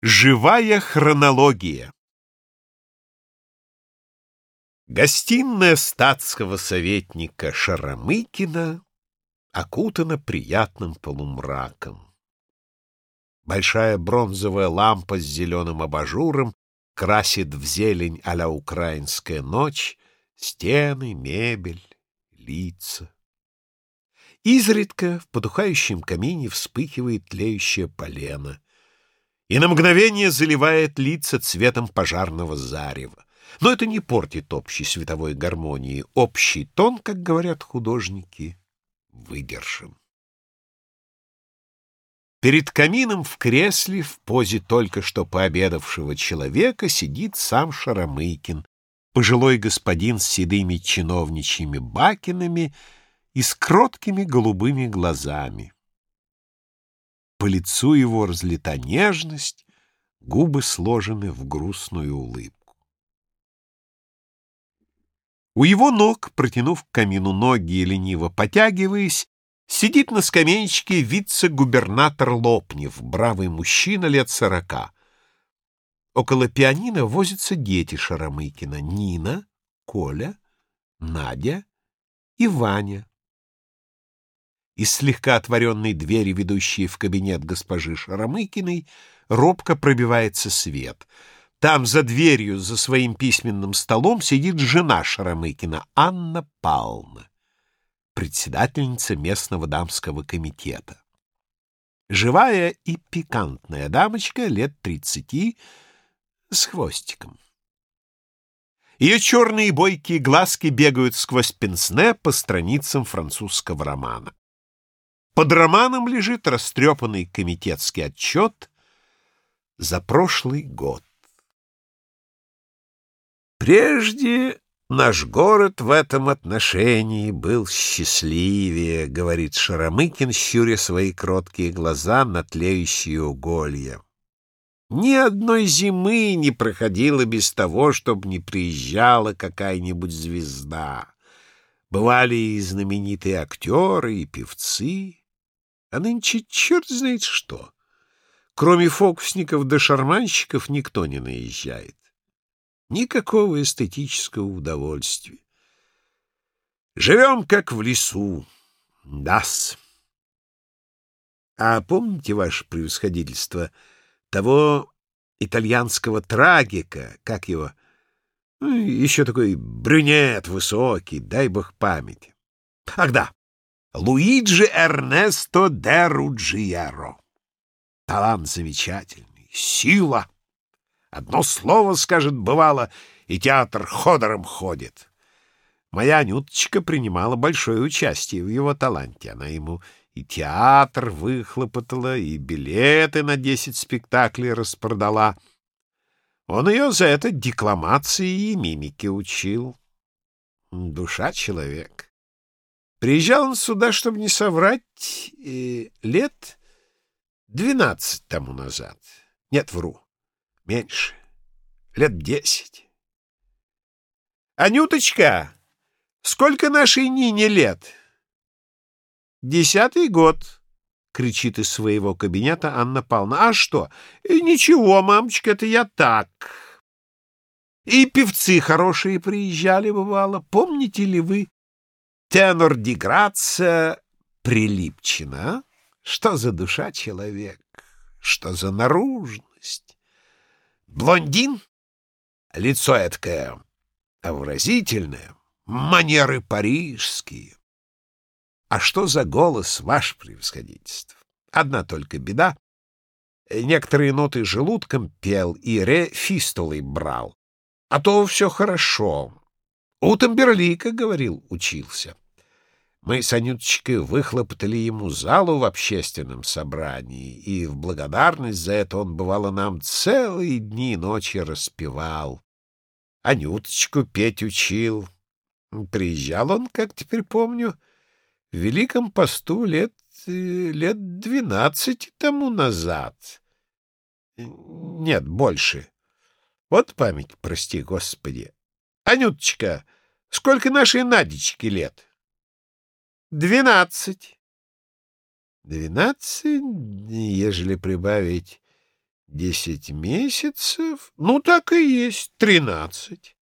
Живая хронология Гостиная статского советника Шарамыкина окутана приятным полумраком. Большая бронзовая лампа с зеленым абажуром красит в зелень а украинская ночь стены, мебель, лица. Изредка в потухающем камине вспыхивает тлеющее полено и на мгновение заливает лица цветом пожарного зарева. Но это не портит общей световой гармонии. Общий тон, как говорят художники, выдержан. Перед камином в кресле в позе только что пообедавшего человека сидит сам Шарамыкин, пожилой господин с седыми чиновничьими бакинами и с кроткими голубыми глазами. По лицу его разлита нежность, губы сложены в грустную улыбку. У его ног, протянув к камину ноги и лениво потягиваясь, сидит на скамеечке вице-губернатор Лопнев, бравый мужчина лет сорока. Около пианино возятся дети Шарамыкина — Нина, Коля, Надя и Ваня. Из слегка отворенной двери, ведущей в кабинет госпожи Шарамыкиной, робко пробивается свет. Там, за дверью, за своим письменным столом, сидит жена Шарамыкина, Анна Павловна, председательница местного дамского комитета. Живая и пикантная дамочка лет тридцати с хвостиком. Ее черные бойкие глазки бегают сквозь пенсне по страницам французского романа. Под романом лежит растрепанный комитетский отчет за прошлый год. Прежде наш город в этом отношении был счастливее, говорит Шарамыкин, щуря свои кроткие глаза на тлеющие уголья. Ни одной зимы не проходило без того, чтобы не приезжала какая-нибудь звезда. Бывали и знаменитые актеры, и певцы. А нынче черт знает что. Кроме фокусников да шарманщиков никто не наезжает. Никакого эстетического удовольствия. Живем, как в лесу. Дас. А помните, ваше превосходительство, того итальянского трагика, как его, ну, еще такой брюнет высокий, дай бог памяти. Ах да, Луиджи Эрнесто де Руджиеро. Талант замечательный, сила. Одно слово скажет, бывало, и театр ходором ходит. Моя Анюточка принимала большое участие в его таланте. Она ему и театр выхлопотала, и билеты на десять спектаклей распродала. Он ее за это декламации и мимики учил. Душа человек. Приезжал он сюда, чтобы не соврать, лет двенадцать тому назад. Нет, вру. Меньше. Лет десять. «Анюточка, сколько нашей Нине лет?» «Десятый год», — кричит из своего кабинета Анна Павловна. «А что? И ничего, мамочка, это я так». И певцы хорошие приезжали, бывало. Помните ли вы Тенор Ди Грация Прилипчина. Что за душа человек? Что за наружность? Блондин? Лицо эткое выразительное, манеры парижские. А что за голос, ваше превосходительство? Одна только беда. Некоторые ноты желудком пел и ре фистулой брал. А то все хорошо, у Тамберлика, говорил, учился. Мы с Анюточкой выхлопотали ему залу в общественном собрании, и в благодарность за это он, бывало, нам целые дни и ночи распевал. Анюточку петь учил. Приезжал он, как теперь помню, в Великом посту лет, лет двенадцать тому назад. Нет, больше. Вот память, прости, Господи. Анюточка, сколько нашей Надечке лет? Двенадцать. Двенадцать, ежели прибавить Десять месяцев? Ну, так и есть, тринадцать.